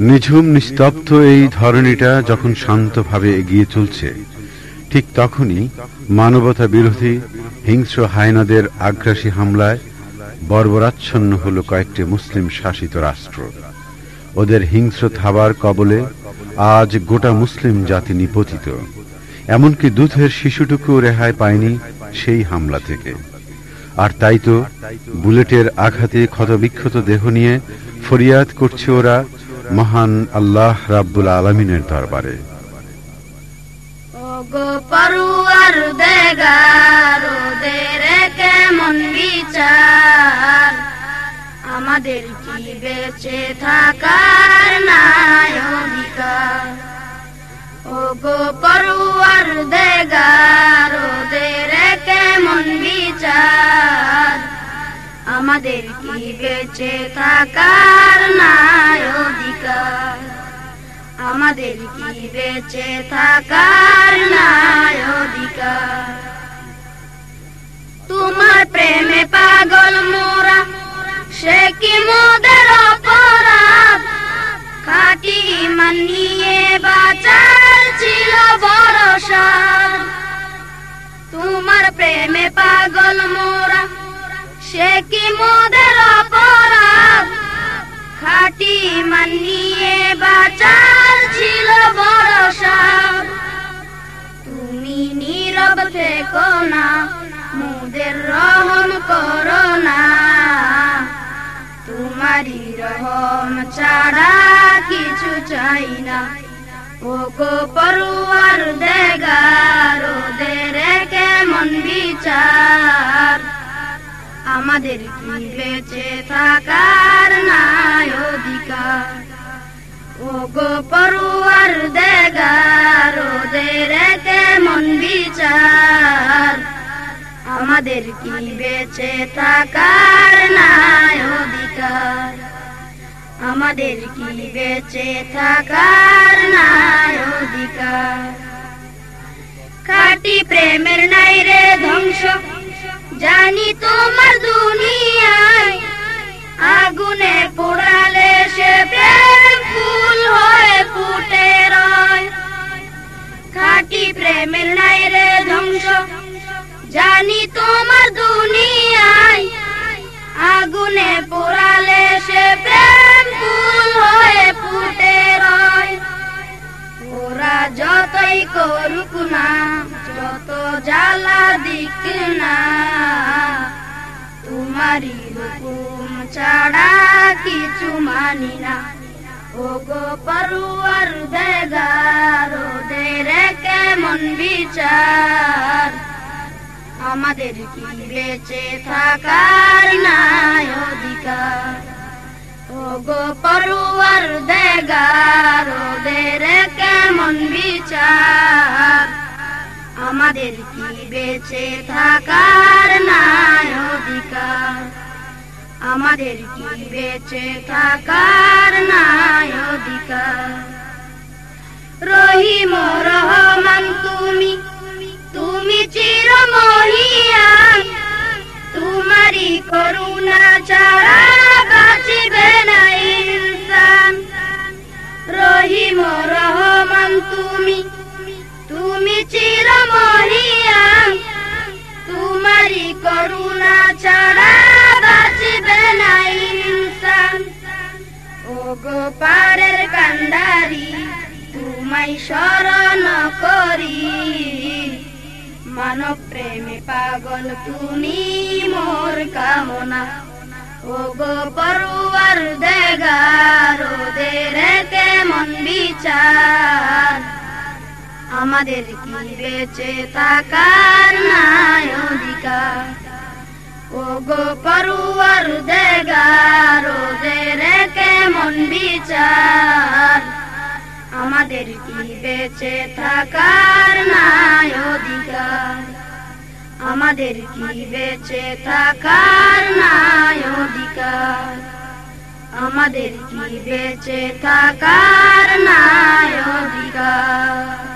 নিঝুম নিস্তব্ধ এই ধরনীটা যখন শান্তভাবে এগিয়ে চলছে, ঠিক তখনই মানবতা বিরোধী হিংস্র হায়নাদের আগ্রাসী হামলায় বর্বরাচ্ছন্ন হল কয়েকটি মুসলিম শাসিত রাষ্ট্র। ওদের হিংস্র থাবার কবলে আজ গোটা মুসলিম জাতি নিপতিত। এমনকি দুধের শিশুটুকুও রেহাই পায়নি সেই হামলা থেকে। আর তাই তো বুলেটের আঘাতে ক্ষতবিক্ষত দেহ নিয়ে ফরিয়াদ করছে ওরা মহান আল্লাহ রাব্বুল আলমিনের দরবারে। কেমন বিচার? আমাদের কি বেঁচে থাকার নাই অধিকার? ও গো পরুয়ার দেগার, ওদের কেমন বিচার? আমাদের কি বেঁচে থাকার নাই আমাদের কি বেঁচে থাকার নাই অধিকার? তোমার প্রেমে পাগল মোরা, সে কি মোদের অপরাধ? খাটি মানিয়ে বাঁচার ছিল ভরসা তোমার প্রেমে পাগল মোরা, সে কি মোদের অপরাধ? খাটি মানিয়ে থেকো না মুদের রহম করো না তোমারই রহম ছাড়া কিছু চাই না। ও গো পড়ুয়ার দেগার, ওদের কেমন বিচার। আমাদের কি বেঁচে থাকার নাই অধিকার? ও গো পড়ুয়ার দেগার, ওদের কেমন বিচার। আমাদের কি বেঁচে থাকার নাই অধিকার? আমাদের কি বেঁচে থাকার নাই অধিকার? খাটি প্রেমের নাই রে ধ্বংস, জানি তোমার দুনিয়ায়। আগুনে পোড়ালে সে প্রেম ফুল হয়ে ফুটে রয়। কাটি প্রেমের নাই রে ধ্বংস জানি তোমার দুনিয়ায় আগুনে পোড়ালে সে প্রেম ফুল হয়ে ফুটে রয়। ওরা যতই করুক না, যত জ্বালা দিক না, তোমারই হুকুম ছাড়া কিছু মানি না। ও গো পড়ুয়ার দেগার ওদের কেমন বিচার? আমাদের কি বেঁচে থাকার নাই অধিকার? ও গো পড়ুয়ার দেগার, ওদের কেমন বিচার? আমাদের কি বেঁচে থাকার নাই অধিকার? আমাদের কি বেঁচে থাকার নাই অধিকার? রহিম করুণা ছাড়া বাঁচিবে না ইনসান। রহিম রহমান তুমি তুমি চির তোমারি করুণা ছাড়া বাঁচিবে না ইনসান। ও গো পারের কান্ডারি, তোমায় শরণ মানব প্রেমে পাগল তুমি মোর কামনা। ও গো পড়ুয়ার দেগার, ওদের কেমন বিচার? আমাদের কি বেঁচে থাকার নাই অধিকার? ও গো পড়ুয়ার দেগার, ওদের কেমন বিচার? আমাদের কি বেঁচে থাকার নাই অধিকার? আমাদের কি বেঁচে থাকার নাই অধিকার? আমাদের কি বেঁচে থাকার নাই অধিকার?